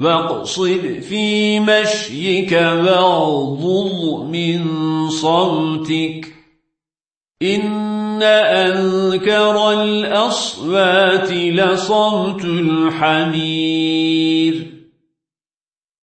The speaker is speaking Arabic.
واقصد في مشيك واغضض من صوتك. إن أنكر الأصوات لصوت الحمير.